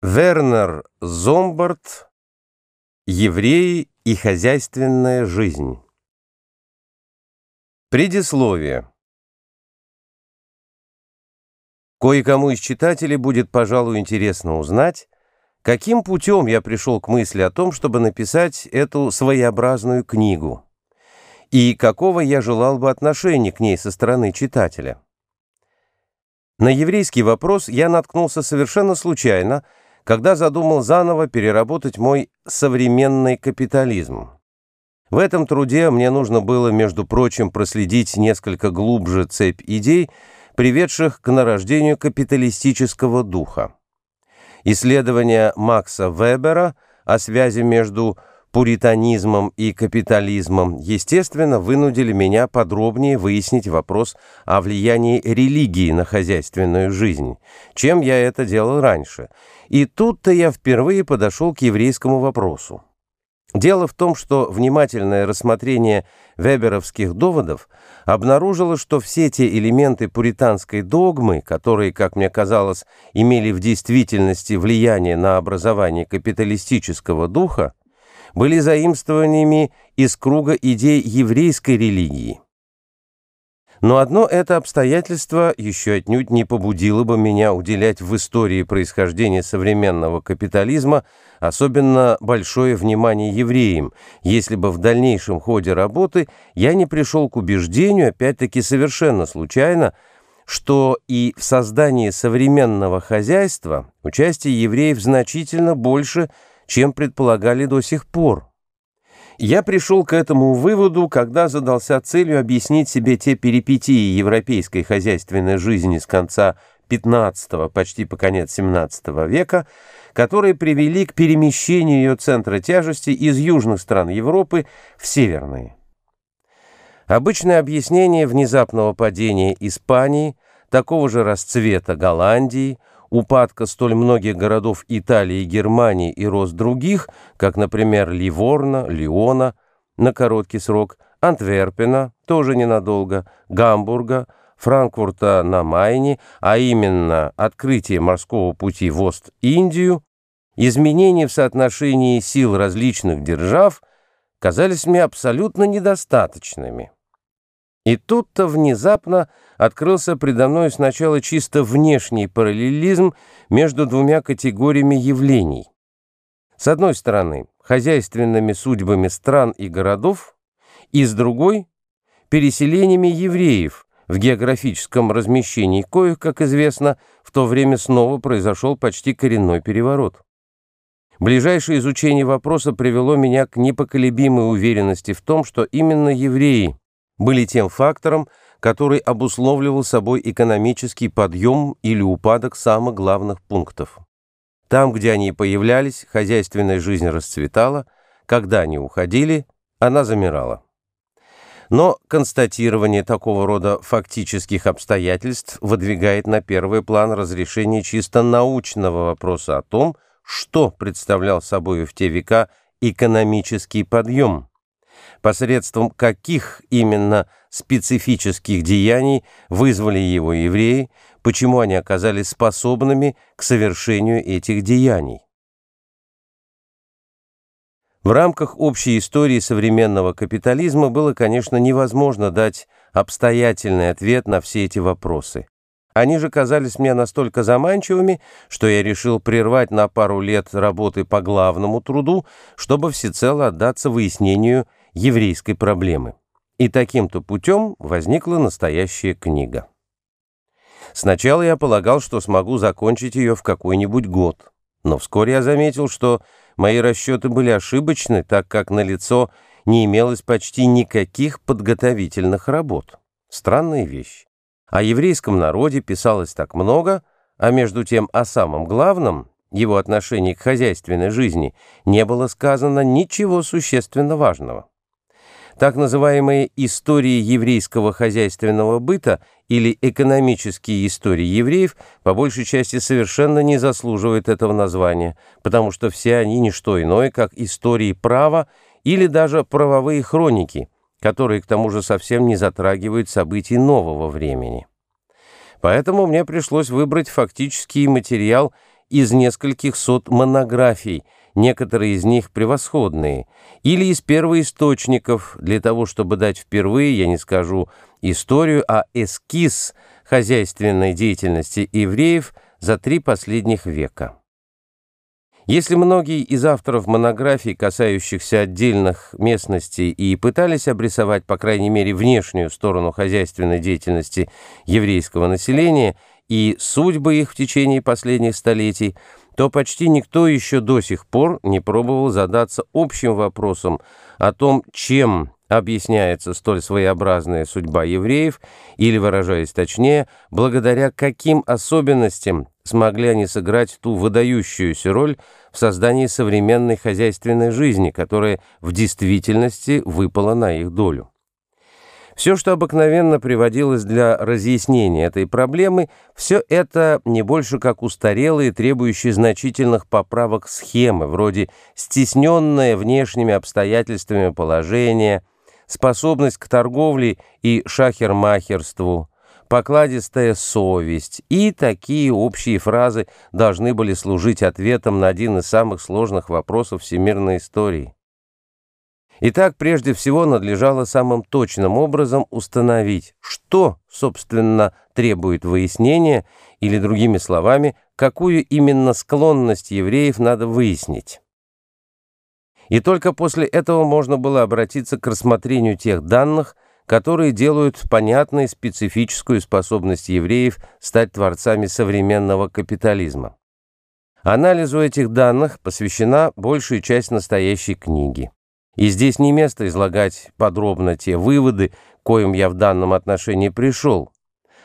Вернер Зомбард «Евреи и хозяйственная жизнь». Предисловие. Кое-кому из читателей будет, пожалуй, интересно узнать, каким путем я пришел к мысли о том, чтобы написать эту своеобразную книгу, и какого я желал бы отношения к ней со стороны читателя. На еврейский вопрос я наткнулся совершенно случайно – когда задумал заново переработать мой современный капитализм. В этом труде мне нужно было, между прочим, проследить несколько глубже цепь идей, приведших к нарождению капиталистического духа. Исследования Макса Вебера о связи между пуританизмом и капитализмом, естественно, вынудили меня подробнее выяснить вопрос о влиянии религии на хозяйственную жизнь, чем я это делал раньше. И тут-то я впервые подошел к еврейскому вопросу. Дело в том, что внимательное рассмотрение веберовских доводов обнаружило, что все те элементы пуританской догмы, которые, как мне казалось, имели в действительности влияние на образование капиталистического духа, были заимствованиями из круга идей еврейской религии. Но одно это обстоятельство еще отнюдь не побудило бы меня уделять в истории происхождения современного капитализма особенно большое внимание евреям, если бы в дальнейшем ходе работы я не пришел к убеждению, опять-таки совершенно случайно, что и в создании современного хозяйства участие евреев значительно больше – чем предполагали до сих пор. Я пришел к этому выводу, когда задался целью объяснить себе те перипетии европейской хозяйственной жизни с конца XV, почти по конец XVII века, которые привели к перемещению ее центра тяжести из южных стран Европы в северные. Обычное объяснение внезапного падения Испании, такого же расцвета Голландии – упадка столь многих городов Италии и Германии и рост других, как, например, Ливорна, Лиона, на короткий срок, Антверпена, тоже ненадолго, Гамбурга, Франкфурта на Майне, а именно открытие морского пути в Ост-Индию, изменения в соотношении сил различных держав казались мне абсолютно недостаточными. И тут-то внезапно открылся предо мной сначала чисто внешний параллелизм между двумя категориями явлений. С одной стороны, хозяйственными судьбами стран и городов, и с другой – переселениями евреев, в географическом размещении коих, как известно, в то время снова произошел почти коренной переворот. Ближайшее изучение вопроса привело меня к непоколебимой уверенности в том, что именно евреи – были тем фактором, который обусловливал собой экономический подъем или упадок самых главных пунктов. Там, где они появлялись, хозяйственная жизнь расцветала, когда они уходили, она замирала. Но констатирование такого рода фактических обстоятельств выдвигает на первый план разрешение чисто научного вопроса о том, что представлял собой в те века экономический подъем, посредством каких именно специфических деяний вызвали его евреи, почему они оказались способными к совершению этих деяний. В рамках общей истории современного капитализма было, конечно, невозможно дать обстоятельный ответ на все эти вопросы. Они же казались мне настолько заманчивыми, что я решил прервать на пару лет работы по главному труду, чтобы всецело отдаться выяснению еврейской проблемы. И таким-то путем возникла настоящая книга. Сначала я полагал, что смогу закончить ее в какой-нибудь год, но вскоре я заметил, что мои расчеты были ошибочны, так как на лицо не имелось почти никаких подготовительных работ. Странная вещь. О еврейском народе писалось так много, а между тем о самом главном, его отношении к хозяйственной жизни, не было сказано ничего существенно важного. Так называемые истории еврейского хозяйственного быта или экономические истории евреев по большей части совершенно не заслуживают этого названия, потому что все они не что иное, как истории права или даже правовые хроники, которые к тому же совсем не затрагивают событий нового времени. Поэтому мне пришлось выбрать фактический материал из нескольких сот монографий – некоторые из них превосходные, или из первоисточников, для того, чтобы дать впервые, я не скажу историю, а эскиз хозяйственной деятельности евреев за три последних века. Если многие из авторов монографий, касающихся отдельных местностей, и пытались обрисовать, по крайней мере, внешнюю сторону хозяйственной деятельности еврейского населения и судьбы их в течение последних столетий, то почти никто еще до сих пор не пробовал задаться общим вопросом о том, чем объясняется столь своеобразная судьба евреев, или, выражаясь точнее, благодаря каким особенностям смогли они сыграть ту выдающуюся роль в создании современной хозяйственной жизни, которая в действительности выпала на их долю. Все, что обыкновенно приводилось для разъяснения этой проблемы, все это не больше как устарелые, требующие значительных поправок схемы, вроде стесненное внешними обстоятельствами положение, способность к торговле и шахермахерству, покладистая совесть и такие общие фразы должны были служить ответом на один из самых сложных вопросов всемирной истории. Итак, прежде всего надлежало самым точным образом установить, что, собственно, требует выяснения, или, другими словами, какую именно склонность евреев надо выяснить. И только после этого можно было обратиться к рассмотрению тех данных, которые делают понятной специфическую способность евреев стать творцами современного капитализма. Анализу этих данных посвящена большая часть настоящей книги. И здесь не место излагать подробно те выводы, коим я в данном отношении пришел.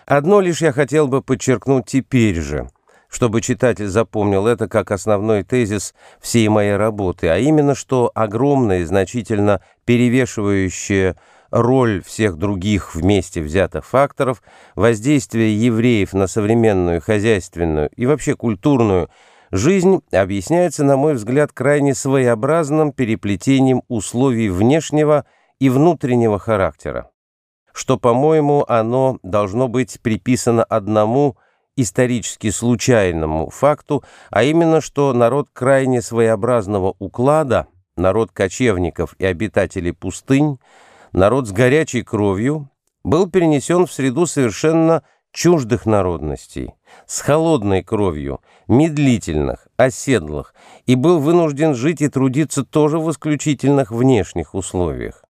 Одно лишь я хотел бы подчеркнуть теперь же, чтобы читатель запомнил это как основной тезис всей моей работы, а именно, что огромная и значительно перевешивающая роль всех других вместе взятых факторов, воздействие евреев на современную хозяйственную и вообще культурную Жизнь объясняется, на мой взгляд, крайне своеобразным переплетением условий внешнего и внутреннего характера, что, по-моему, оно должно быть приписано одному исторически случайному факту, а именно, что народ крайне своеобразного уклада, народ кочевников и обитателей пустынь, народ с горячей кровью, был перенесен в среду совершенно чуждых народностей, с холодной кровью, медлительных, оседлых, и был вынужден жить и трудиться тоже в исключительных внешних условиях.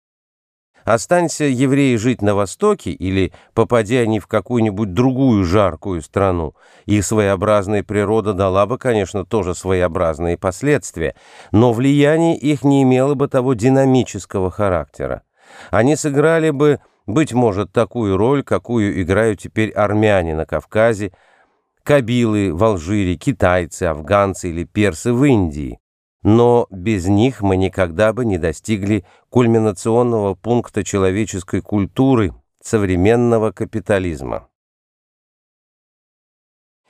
Останься евреи жить на Востоке или попадя они в какую-нибудь другую жаркую страну, их своеобразная природа дала бы, конечно, тоже своеобразные последствия, но влияние их не имело бы того динамического характера. Они сыграли бы быть может, такую роль, какую играют теперь армяне на Кавказе, кабилы в Алжире, китайцы, афганцы или персы в Индии. Но без них мы никогда бы не достигли кульминационного пункта человеческой культуры, современного капитализма.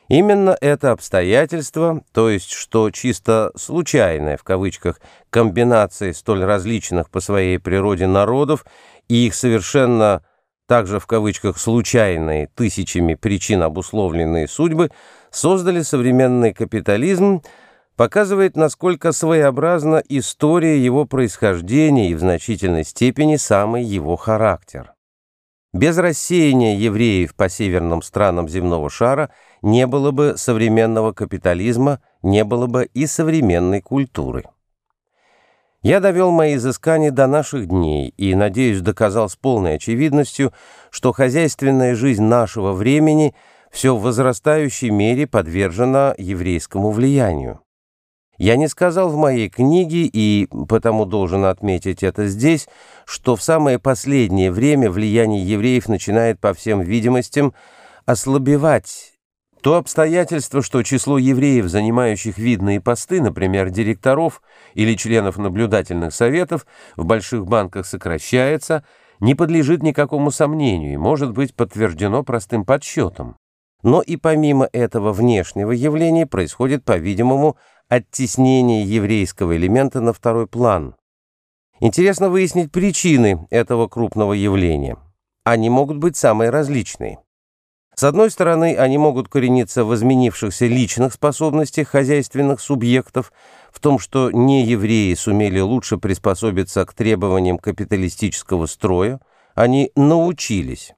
Именно это обстоятельство, то есть что чисто «случайная» в кавычках комбинация столь различных по своей природе народов и их совершенно также в кавычках «случайные» тысячами причин обусловленные судьбы, создали современный капитализм, показывает, насколько своеобразна история его происхождения и в значительной степени самый его характер. Без рассеяния евреев по северным странам земного шара не было бы современного капитализма, не было бы и современной культуры. Я довел мои изыскания до наших дней и, надеюсь, доказал с полной очевидностью, что хозяйственная жизнь нашего времени все в возрастающей мере подвержена еврейскому влиянию. Я не сказал в моей книге, и потому должен отметить это здесь, что в самое последнее время влияние евреев начинает, по всем видимостям, ослабевать, то обстоятельство, что число евреев, занимающих видные посты, например, директоров или членов наблюдательных советов, в больших банках сокращается, не подлежит никакому сомнению и может быть подтверждено простым подсчетом. Но и помимо этого внешнего явления происходит, по-видимому, оттеснение еврейского элемента на второй план. Интересно выяснить причины этого крупного явления. Они могут быть самые различные. С одной стороны, они могут корениться в изменившихся личных способностях хозяйственных субъектов, в том, что не евреи сумели лучше приспособиться к требованиям капиталистического строя, они научились.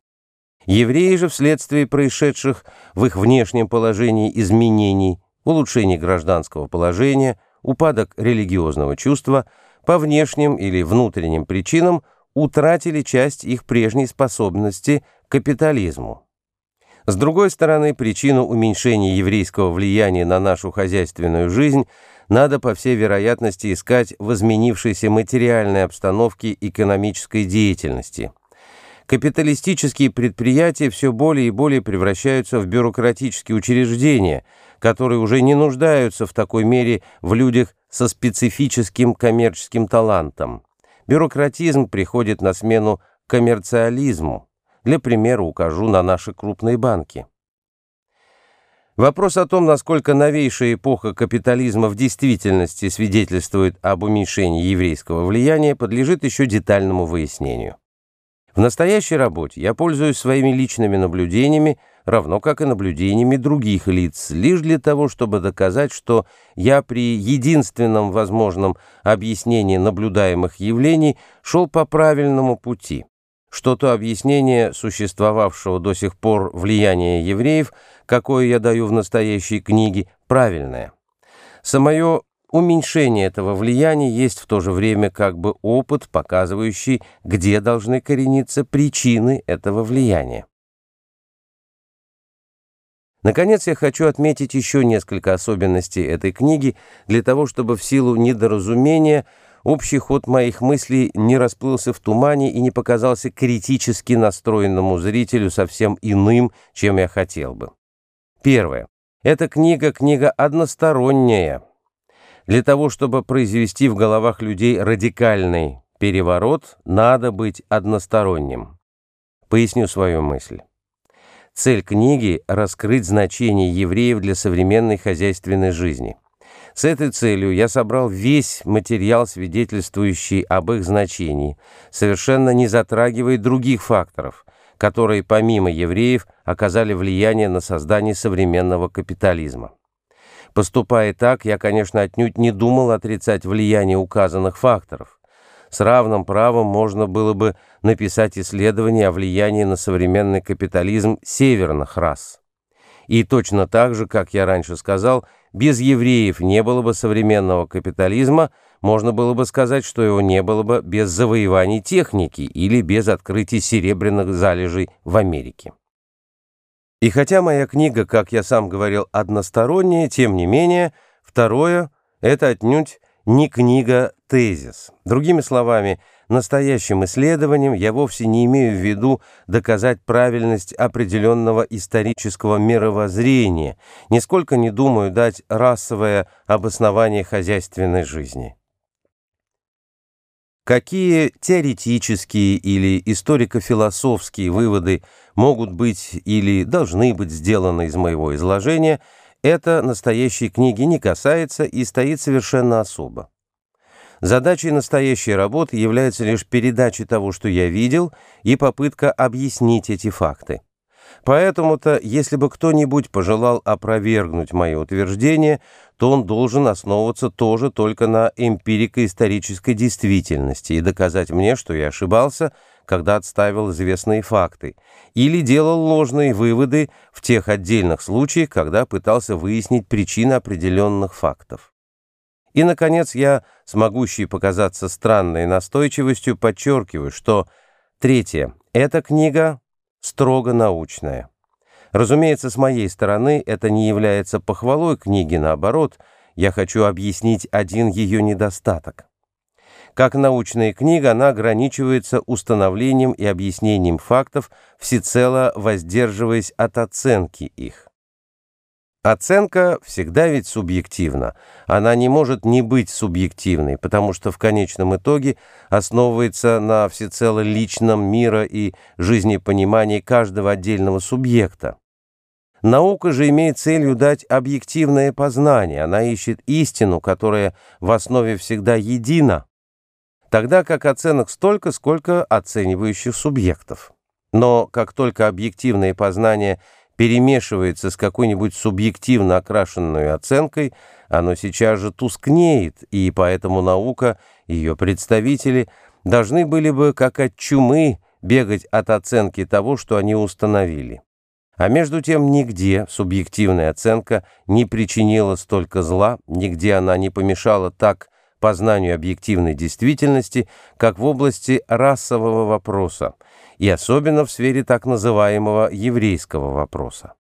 Евреи же вследствие происшедших в их внешнем положении изменений, улучшений гражданского положения, упадок религиозного чувства, по внешним или внутренним причинам утратили часть их прежней способности к капитализму. С другой стороны, причину уменьшения еврейского влияния на нашу хозяйственную жизнь надо, по всей вероятности, искать в изменившейся материальной обстановке экономической деятельности. Капиталистические предприятия все более и более превращаются в бюрократические учреждения, которые уже не нуждаются в такой мере в людях со специфическим коммерческим талантом. Бюрократизм приходит на смену коммерциализму. Для примера укажу на наши крупные банки. Вопрос о том, насколько новейшая эпоха капитализма в действительности свидетельствует об уменьшении еврейского влияния, подлежит еще детальному выяснению. В настоящей работе я пользуюсь своими личными наблюдениями, равно как и наблюдениями других лиц, лишь для того, чтобы доказать, что я при единственном возможном объяснении наблюдаемых явлений шел по правильному пути что то объяснение существовавшего до сих пор влияния евреев, какое я даю в настоящей книге, правильное. Самое уменьшение этого влияния есть в то же время как бы опыт, показывающий, где должны корениться причины этого влияния. Наконец, я хочу отметить еще несколько особенностей этой книги для того, чтобы в силу недоразумения – общий ход моих мыслей не расплылся в тумане и не показался критически настроенному зрителю совсем иным, чем я хотел бы. Первое. Эта книга – книга односторонняя. Для того, чтобы произвести в головах людей радикальный переворот, надо быть односторонним. Поясню свою мысль. Цель книги – раскрыть значение евреев для современной хозяйственной жизни – с этой целью я собрал весь материал, свидетельствующий об их значении, совершенно не затрагивая других факторов, которые помимо евреев оказали влияние на создание современного капитализма. Поступая так, я, конечно, отнюдь не думал отрицать влияние указанных факторов. С равным правом можно было бы написать исследование о влиянии на современный капитализм северных рас. И точно так же, как я раньше сказал, – без евреев не было бы современного капитализма, можно было бы сказать, что его не было бы без завоеваний техники или без открытий серебряных залежей в Америке. И хотя моя книга, как я сам говорил, односторонняя, тем не менее, второе – это отнюдь не книга, тезис. Другими словами, настоящим исследованием я вовсе не имею в виду доказать правильность определенного исторического мировоззрения, нисколько не думаю дать расовое обоснование хозяйственной жизни. Какие теоретические или историко-философские выводы могут быть или должны быть сделаны из моего изложения – это настоящей книги не касается и стоит совершенно особо. Задачей настоящей работы является лишь передача того, что я видел, и попытка объяснить эти факты. Поэтому-то, если бы кто-нибудь пожелал опровергнуть мое утверждение, то он должен основываться тоже только на эмпирико-исторической действительности и доказать мне, что я ошибался – когда отставил известные факты, или делал ложные выводы в тех отдельных случаях, когда пытался выяснить причины определенных фактов. И, наконец, я, смогущий показаться странной настойчивостью, подчеркиваю, что, третье, эта книга строго научная. Разумеется, с моей стороны это не является похвалой книги, наоборот, я хочу объяснить один ее недостаток. Как научная книга, она ограничивается установлением и объяснением фактов, всецело воздерживаясь от оценки их. Оценка всегда ведь субъективна. Она не может не быть субъективной, потому что в конечном итоге основывается на всецело личном мира и жизнепонимании каждого отдельного субъекта. Наука же имеет целью дать объективное познание, она ищет истину, которая в основе всегда едина, тогда как оценок столько, сколько оценивающих субъектов. Но как только объективное познание перемешивается с какой-нибудь субъективно окрашенной оценкой, оно сейчас же тускнеет, и поэтому наука, ее представители, должны были бы, как от чумы, бегать от оценки того, что они установили. А между тем нигде субъективная оценка не причинила столько зла, нигде она не помешала так познанию объективной действительности, как в области расового вопроса, и особенно в сфере так называемого еврейского вопроса.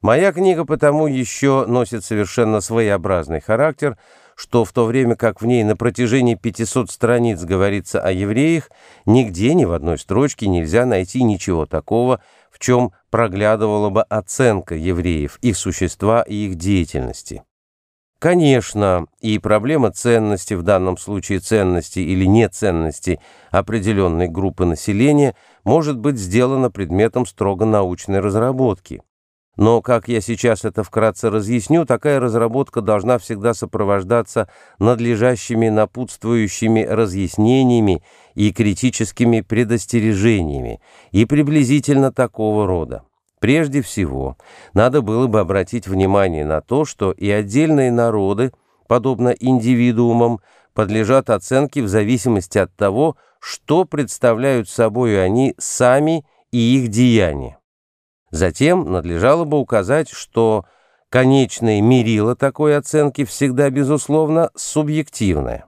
Моя книга потому еще носит совершенно своеобразный характер, что в то время как в ней на протяжении 500 страниц говорится о евреях, нигде ни в одной строчке нельзя найти ничего такого, в чем проглядывала бы оценка евреев, их существа и их деятельности. Конечно, и проблема ценности, в данном случае ценности или неценности определенной группы населения, может быть сделана предметом строго научной разработки. Но, как я сейчас это вкратце разъясню, такая разработка должна всегда сопровождаться надлежащими напутствующими разъяснениями и критическими предостережениями, и приблизительно такого рода. Прежде всего, надо было бы обратить внимание на то, что и отдельные народы, подобно индивидуумам, подлежат оценке в зависимости от того, что представляют собой они сами и их деяния. Затем надлежало бы указать, что конечное мерило такой оценки всегда, безусловно, субъективное.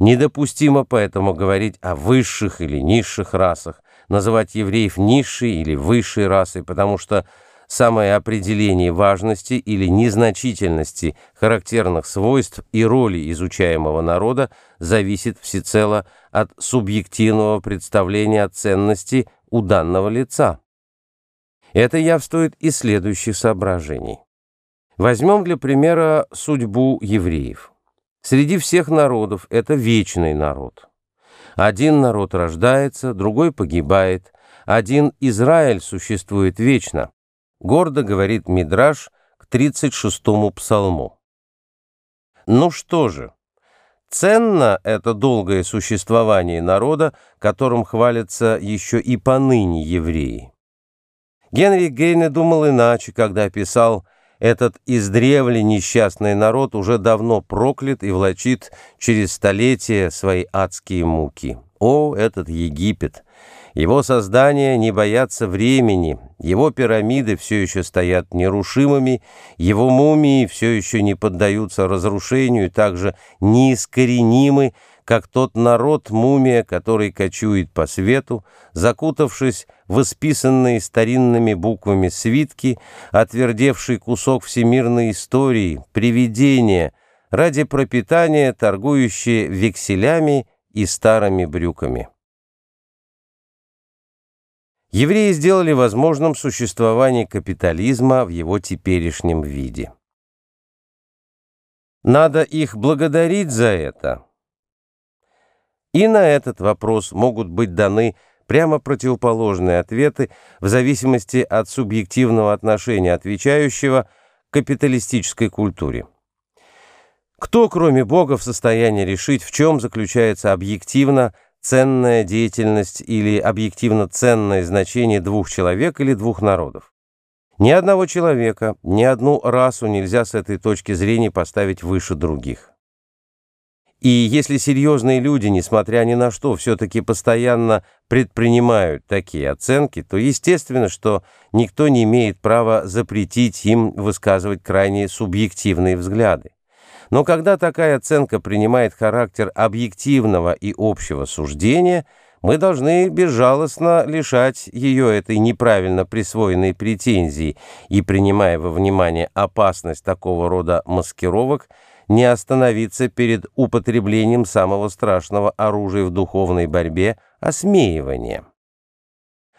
Недопустимо поэтому говорить о высших или низших расах, называть евреев низшей или высшей расой, потому что самое определение важности или незначительности характерных свойств и роли изучаемого народа зависит всецело от субъективного представления о ценности у данного лица. Это явствует из следующих соображений. Возьмем для примера судьбу евреев. Среди всех народов это вечный народ – один народ рождается, другой погибает. Один Израиль существует вечно. Гордо говорит Мидраш к 36-му псалму. Ну что же, ценно это долгое существование народа, которым хвалятся еще и поныне евреи. Генри Гейне думал иначе, когда писал «Святой этот издревле несчастный народ уже давно проклят и влачит через столетия свои адские муки. О, этот Египет! Его создания не боятся времени, его пирамиды все еще стоят нерушимыми, его мумии все еще не поддаются разрушению, также неискоренимы, как тот народ мумия, который кочует по свету, закутавшись в исписанные старинными буквами свитки, отвердевший кусок всемирной истории, привидения, ради пропитания, торгующие векселями и старыми брюками. Евреи сделали возможным существование капитализма в его теперешнем виде. Надо их благодарить за это. И на этот вопрос могут быть даны прямо противоположные ответы в зависимости от субъективного отношения отвечающего к капиталистической культуре. Кто, кроме Бога, в состоянии решить, в чем заключается объективно ценная деятельность или объективно ценное значение двух человек или двух народов? Ни одного человека, ни одну расу нельзя с этой точки зрения поставить выше других. И если серьезные люди, несмотря ни на что, все-таки постоянно предпринимают такие оценки, то естественно, что никто не имеет права запретить им высказывать крайне субъективные взгляды. Но когда такая оценка принимает характер объективного и общего суждения, мы должны безжалостно лишать ее этой неправильно присвоенной претензии и, принимая во внимание опасность такого рода маскировок, не остановиться перед употреблением самого страшного оружия в духовной борьбе – осмеивания.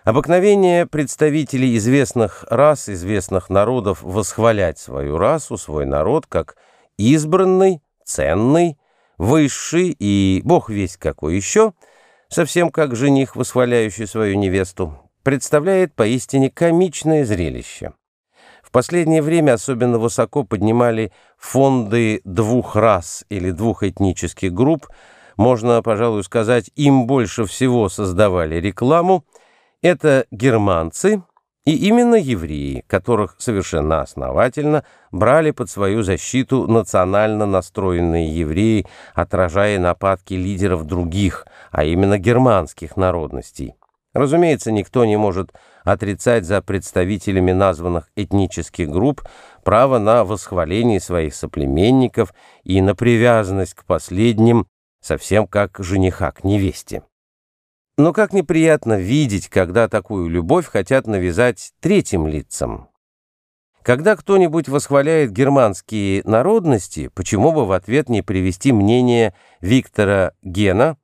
Обыкновение представителей известных рас, известных народов восхвалять свою расу, свой народ, как избранный, ценный, высший и бог весь какой еще, совсем как жених, восхваляющий свою невесту, представляет поистине комичное зрелище. В последнее время особенно высоко поднимали фонды двух рас или двух этнических групп, можно, пожалуй, сказать, им больше всего создавали рекламу, это германцы и именно евреи, которых совершенно основательно брали под свою защиту национально настроенные евреи, отражая нападки лидеров других, а именно германских народностей. Разумеется, никто не может отрицать за представителями названных этнических групп право на восхваление своих соплеменников и на привязанность к последним, совсем как жениха к невесте. Но как неприятно видеть, когда такую любовь хотят навязать третьим лицам. Когда кто-нибудь восхваляет германские народности, почему бы в ответ не привести мнение Виктора Гена,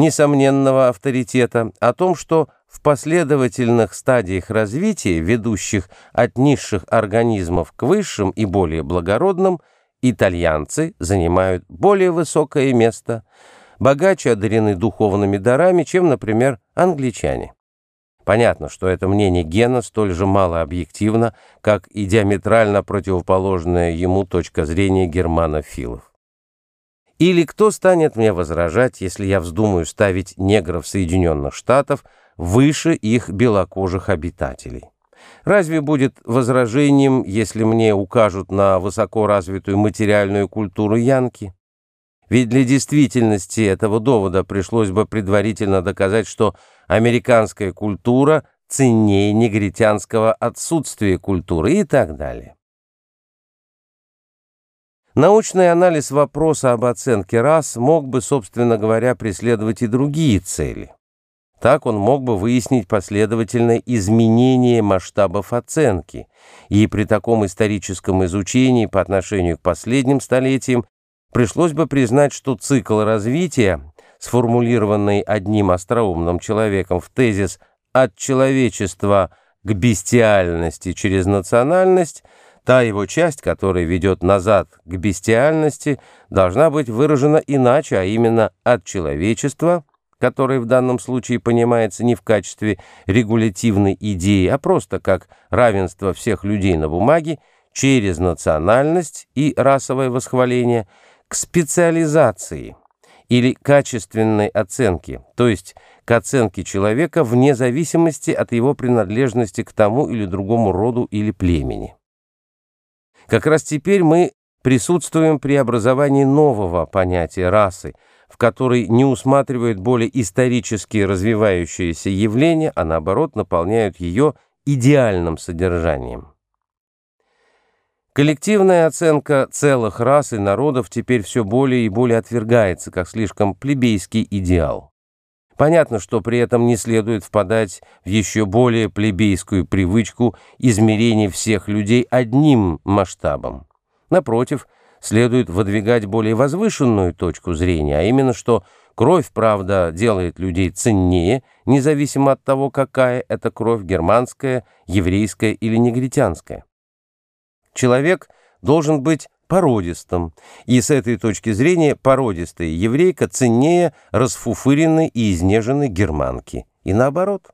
несомненного авторитета, о том, что в последовательных стадиях развития, ведущих от низших организмов к высшим и более благородным, итальянцы занимают более высокое место, богаче одарены духовными дарами, чем, например, англичане. Понятно, что это мнение Гена столь же мало объективно, как и диаметрально противоположная ему точка зрения германофилов. Или кто станет мне возражать, если я вздумаю ставить негров Соединенных Штатов выше их белокожих обитателей? Разве будет возражением, если мне укажут на высоко развитую материальную культуру янки? Ведь для действительности этого довода пришлось бы предварительно доказать, что американская культура ценнее негритянского отсутствия культуры и так далее. Научный анализ вопроса об оценке рас мог бы, собственно говоря, преследовать и другие цели. Так он мог бы выяснить последовательное изменение масштабов оценки, и при таком историческом изучении по отношению к последним столетиям пришлось бы признать, что цикл развития, сформулированный одним остроумным человеком в тезис «от человечества к бестиальности через национальность», Та его часть, которая ведет назад к бестиальности, должна быть выражена иначе, а именно от человечества, которое в данном случае понимается не в качестве регулятивной идеи, а просто как равенство всех людей на бумаге, через национальность и расовое восхваление, к специализации или качественной оценке, то есть к оценке человека вне зависимости от его принадлежности к тому или другому роду или племени. Как раз теперь мы присутствуем при образовании нового понятия расы, в которой не усматривают более исторически развивающиеся явления, а наоборот наполняют ее идеальным содержанием. Коллективная оценка целых рас и народов теперь все более и более отвергается как слишком плебейский идеал. Понятно, что при этом не следует впадать в еще более плебейскую привычку измерения всех людей одним масштабом. Напротив, следует выдвигать более возвышенную точку зрения, а именно, что кровь, правда, делает людей ценнее, независимо от того, какая это кровь, германская, еврейская или негритянская. Человек должен быть породистым, и с этой точки зрения породистая еврейка ценнее расфуфыренной и изнеженной германки, и наоборот.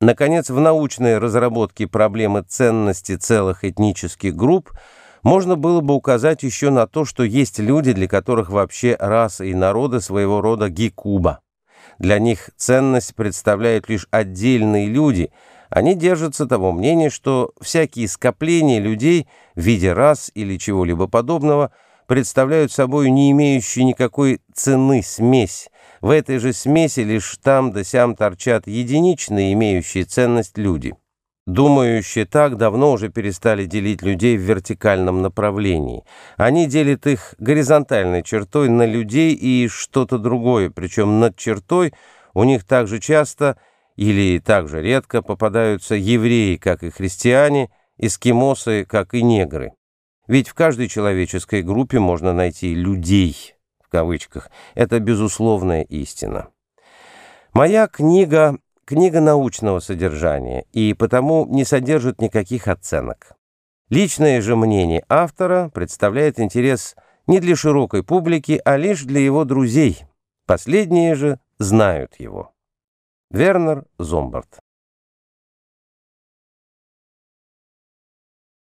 Наконец, в научной разработке проблемы ценности целых этнических групп можно было бы указать еще на то, что есть люди, для которых вообще расы и народы своего рода гикуба. Для них ценность представляют лишь отдельные люди – они держатся того мнения, что всякие скопления людей в виде рас или чего-либо подобного представляют собой не имеющую никакой цены смесь. В этой же смеси лишь там да сям торчат единичные, имеющие ценность люди. Думающие так давно уже перестали делить людей в вертикальном направлении. Они делят их горизонтальной чертой на людей и что-то другое, причем над чертой у них также часто – или также редко попадаются евреи, как и христиане, эскимосы, как и негры. Ведь в каждой человеческой группе можно найти «людей», в кавычках. Это безусловная истина. Моя книга – книга научного содержания, и потому не содержит никаких оценок. Личное же мнение автора представляет интерес не для широкой публики, а лишь для его друзей. Последние же знают его. Вернер Зомбарт